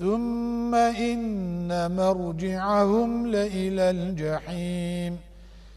ثم إن مرجعهم لإلى الجحيم.